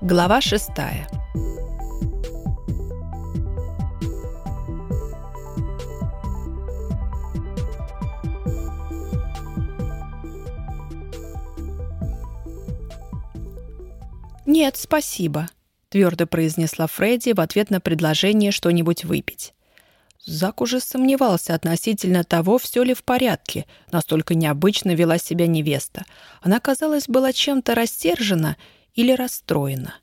Глава шестая. «Нет, спасибо», — твердо произнесла Фредди в ответ на предложение что-нибудь выпить. Зак уже сомневался относительно того, все ли в порядке. Настолько необычно вела себя невеста. Она, казалось, была чем-то рассержена или расстроена.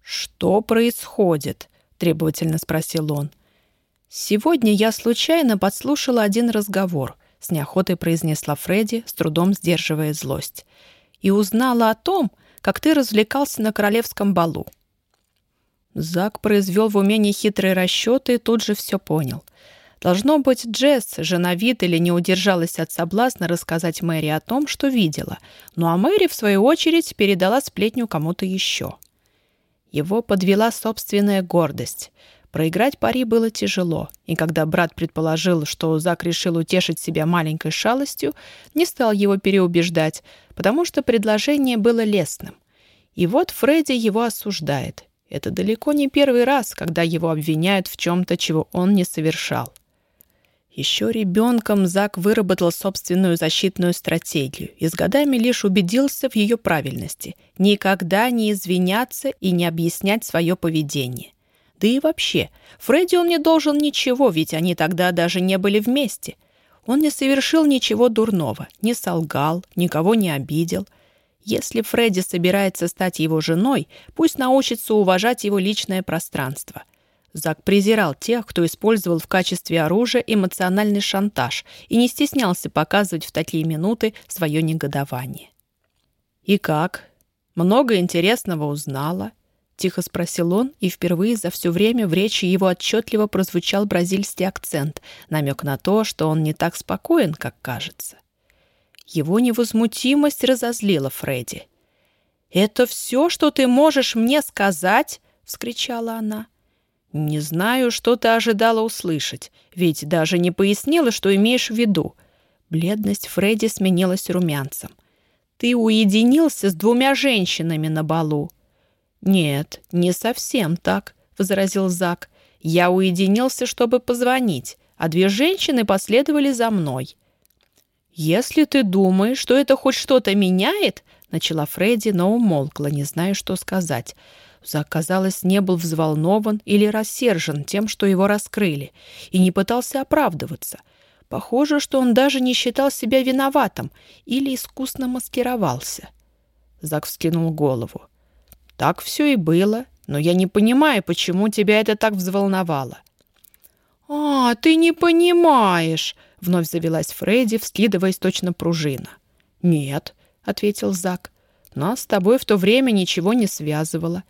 «Что происходит?» — требовательно спросил он. «Сегодня я случайно подслушала один разговор», — с неохотой произнесла Фредди, с трудом сдерживая злость. «И узнала о том, как ты развлекался на королевском балу». Зак произвел в уме нехитрые расчеты и тут же все понял. Должно быть, Джесс, жена вид или не удержалась от соблазна рассказать Мэри о том, что видела. Ну а Мэри, в свою очередь, передала сплетню кому-то еще. Его подвела собственная гордость. Проиграть пари было тяжело, и когда брат предположил, что Зак решил утешить себя маленькой шалостью, не стал его переубеждать, потому что предложение было лестным. И вот Фредди его осуждает. Это далеко не первый раз, когда его обвиняют в чем-то, чего он не совершал. Еще ребенком Зак выработал собственную защитную стратегию и с годами лишь убедился в ее правильности – никогда не извиняться и не объяснять свое поведение. Да и вообще, Фредди он не должен ничего, ведь они тогда даже не были вместе. Он не совершил ничего дурного, не солгал, никого не обидел. Если Фредди собирается стать его женой, пусть научится уважать его личное пространство. Зак презирал тех, кто использовал в качестве оружия эмоциональный шантаж и не стеснялся показывать в такие минуты свое негодование. «И как? Много интересного узнала?» — тихо спросил он, и впервые за все время в речи его отчетливо прозвучал бразильский акцент, намек на то, что он не так спокоен, как кажется. Его невозмутимость разозлила Фредди. «Это все, что ты можешь мне сказать?» — вскричала она. «Не знаю, что ты ожидала услышать, ведь даже не пояснила, что имеешь в виду». Бледность Фредди сменилась румянцем. «Ты уединился с двумя женщинами на балу». «Нет, не совсем так», — возразил Зак. «Я уединился, чтобы позвонить, а две женщины последовали за мной». «Если ты думаешь, что это хоть что-то меняет», — начала Фредди, но умолкла, не зная, что сказать. Зак, казалось, не был взволнован или рассержен тем, что его раскрыли, и не пытался оправдываться. Похоже, что он даже не считал себя виноватым или искусно маскировался. Зак вскинул голову. «Так все и было, но я не понимаю, почему тебя это так взволновало». «А, ты не понимаешь!» — вновь завелась Фредди, вскидываясь точно пружина. «Нет», — ответил Зак, — «нас с тобой в то время ничего не связывало.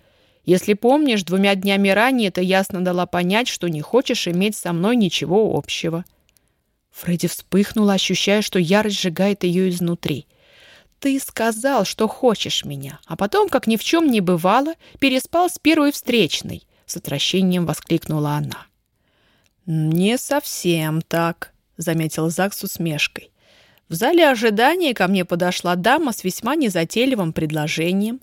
Если помнишь, двумя днями ранее ты ясно дала понять, что не хочешь иметь со мной ничего общего». Фредди вспыхнула, ощущая, что ярость сжигает ее изнутри. «Ты сказал, что хочешь меня, а потом, как ни в чем не бывало, переспал с первой встречной», — с отвращением воскликнула она. «Не совсем так», — заметил Зак с усмешкой. В зале ожидания ко мне подошла дама с весьма незатейливым предложением.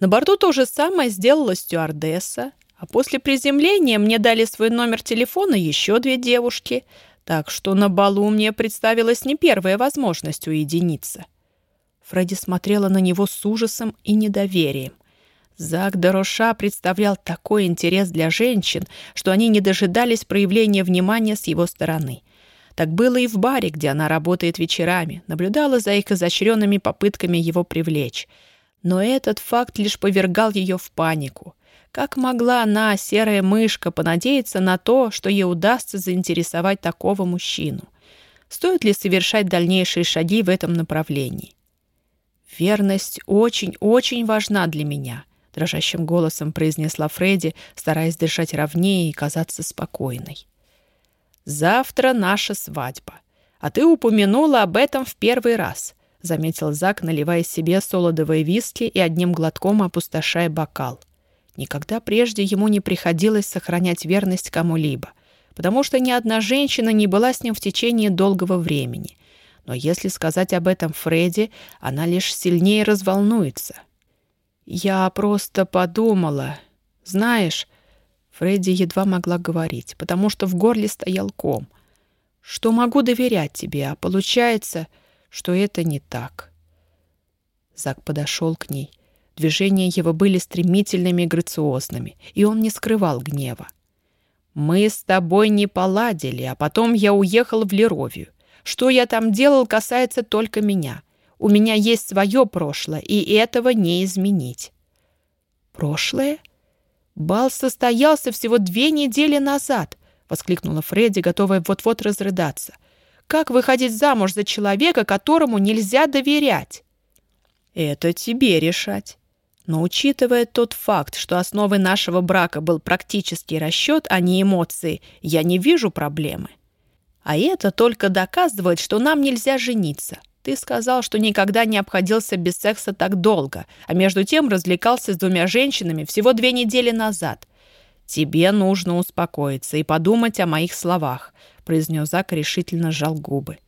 На борту то же самое сделала стюардесса, а после приземления мне дали свой номер телефона еще две девушки, так что на балу мне представилась не первая возможность уединиться. Фредди смотрела на него с ужасом и недоверием. Зак Дороша представлял такой интерес для женщин, что они не дожидались проявления внимания с его стороны. Так было и в баре, где она работает вечерами, наблюдала за их изощренными попытками его привлечь — но этот факт лишь повергал ее в панику. Как могла она, серая мышка, понадеяться на то, что ей удастся заинтересовать такого мужчину? Стоит ли совершать дальнейшие шаги в этом направлении? «Верность очень-очень важна для меня», — дрожащим голосом произнесла Фредди, стараясь дышать ровнее и казаться спокойной. «Завтра наша свадьба. А ты упомянула об этом в первый раз. — заметил Зак, наливая себе солодовые виски и одним глотком опустошая бокал. Никогда прежде ему не приходилось сохранять верность кому-либо, потому что ни одна женщина не была с ним в течение долгого времени. Но если сказать об этом Фредди, она лишь сильнее разволнуется. «Я просто подумала. Знаешь...» Фредди едва могла говорить, потому что в горле стоял ком. «Что могу доверять тебе, а получается, что это не так». Зак подошел к ней. Движения его были стремительными и грациозными, и он не скрывал гнева. «Мы с тобой не поладили, а потом я уехал в Леровию. Что я там делал, касается только меня. У меня есть свое прошлое, и этого не изменить». «Прошлое?» «Бал состоялся всего две недели назад», — воскликнула Фредди, готовая вот-вот разрыдаться. «Как выходить замуж за человека, которому нельзя доверять?» «Это тебе решать. Но учитывая тот факт, что основой нашего брака был практический расчет, а не эмоции, я не вижу проблемы. А это только доказывает, что нам нельзя жениться. Ты сказал, что никогда не обходился без секса так долго, а между тем развлекался с двумя женщинами всего две недели назад. Тебе нужно успокоиться и подумать о моих словах», — произнес Зак решительно сжал губы.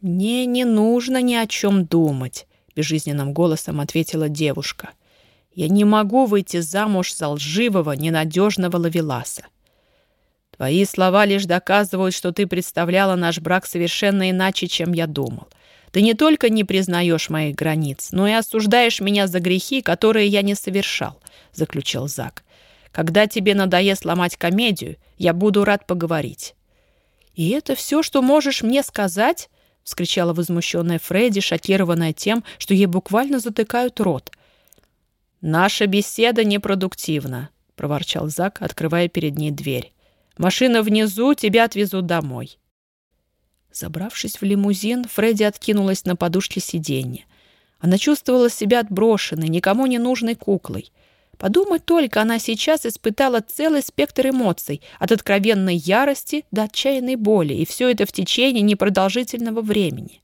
«Мне не нужно ни о чем думать», — безжизненным голосом ответила девушка. Я не могу выйти замуж за лживого, ненадежного ловеласа. Твои слова лишь доказывают, что ты представляла наш брак совершенно иначе, чем я думал. Ты не только не признаешь моих границ, но и осуждаешь меня за грехи, которые я не совершал», — заключил Зак. «Когда тебе надоест ломать комедию, я буду рад поговорить». «И это все, что можешь мне сказать?» — вскричала возмущенная Фредди, шокированная тем, что ей буквально затыкают рот. «Наша беседа непродуктивна», — проворчал Зак, открывая перед ней дверь. «Машина внизу, тебя отвезут домой». Забравшись в лимузин, Фредди откинулась на подушке сиденья. Она чувствовала себя отброшенной, никому не нужной куклой. Подумать только, она сейчас испытала целый спектр эмоций, от откровенной ярости до отчаянной боли, и все это в течение непродолжительного времени.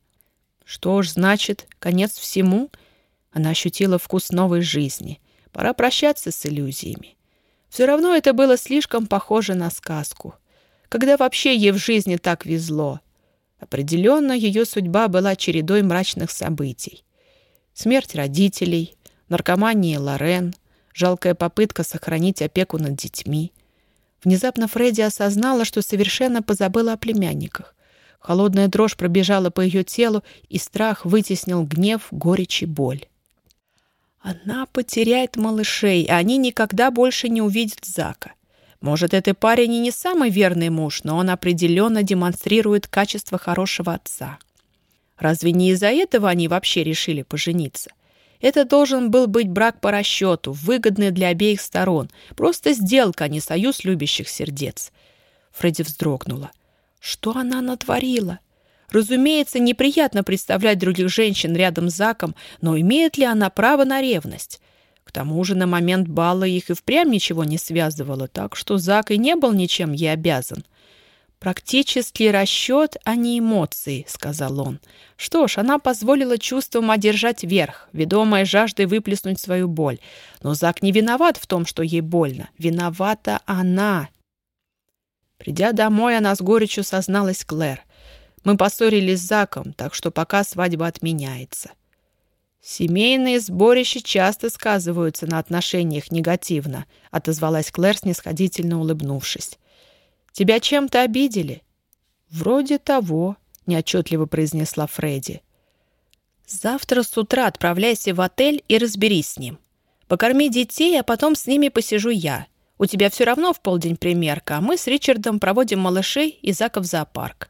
Что ж, значит, конец всему — она ощутила вкус новой жизни. Пора прощаться с иллюзиями. Все равно это было слишком похоже на сказку. Когда вообще ей в жизни так везло? Определенно, ее судьба была чередой мрачных событий. Смерть родителей, наркомания Лорен, жалкая попытка сохранить опеку над детьми. Внезапно Фредди осознала, что совершенно позабыла о племянниках. Холодная дрожь пробежала по ее телу, и страх вытеснил гнев, горечь и боль. Она потеряет малышей, а они никогда больше не увидят Зака. Может, этот парень и не самый верный муж, но он определенно демонстрирует качество хорошего отца. Разве не из-за этого они вообще решили пожениться? Это должен был быть брак по расчету, выгодный для обеих сторон. Просто сделка, а не союз любящих сердец. Фредди вздрогнула. Что она натворила? Разумеется, неприятно представлять других женщин рядом с Заком, но имеет ли она право на ревность? К тому же на момент бала их и впрямь ничего не связывало, так что Зак и не был ничем ей обязан. «Практический расчет, а не эмоции», — сказал он. Что ж, она позволила чувствам одержать верх, ведомая жаждой выплеснуть свою боль. Но Зак не виноват в том, что ей больно. Виновата она. Придя домой, она с горечью созналась Клэр — мы поссорились с Заком, так что пока свадьба отменяется. «Семейные сборища часто сказываются на отношениях негативно», отозвалась Клэр, снисходительно улыбнувшись. «Тебя чем-то обидели?» «Вроде того», — неотчетливо произнесла Фредди. «Завтра с утра отправляйся в отель и разберись с ним. Покорми детей, а потом с ними посижу я. У тебя все равно в полдень примерка, а мы с Ричардом проводим малышей и Зака в зоопарк.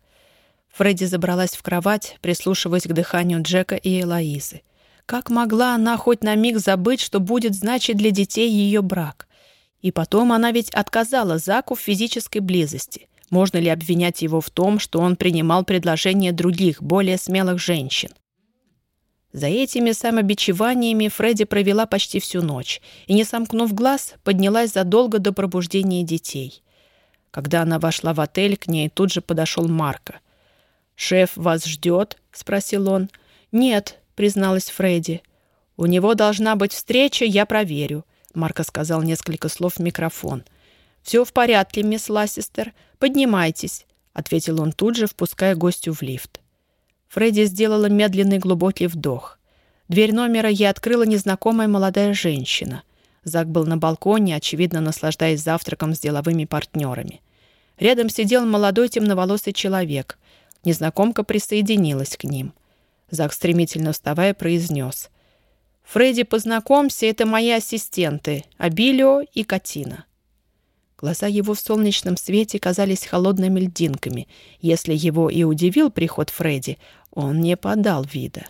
Фредди забралась в кровать, прислушиваясь к дыханию Джека и Элоизы. Как могла она хоть на миг забыть, что будет значить для детей ее брак? И потом она ведь отказала Заку в физической близости. Можно ли обвинять его в том, что он принимал предложения других, более смелых женщин? За этими самобичеваниями Фредди провела почти всю ночь и, не сомкнув глаз, поднялась задолго до пробуждения детей. Когда она вошла в отель, к ней тут же подошел Марко. «Шеф вас ждет?» — спросил он. «Нет», — призналась Фредди. «У него должна быть встреча, я проверю», — Марко сказал несколько слов в микрофон. «Все в порядке, мисс Лассистер. Поднимайтесь», — ответил он тут же, впуская гостю в лифт. Фредди сделала медленный глубокий вдох. Дверь номера ей открыла незнакомая молодая женщина. Зак был на балконе, очевидно, наслаждаясь завтраком с деловыми партнерами. Рядом сидел молодой темноволосый человек. Незнакомка присоединилась к ним. Зак, стремительно вставая, произнес. «Фредди, познакомься, это мои ассистенты, Абилио и Катина». Глаза его в солнечном свете казались холодными льдинками. Если его и удивил приход Фредди, он не подал вида.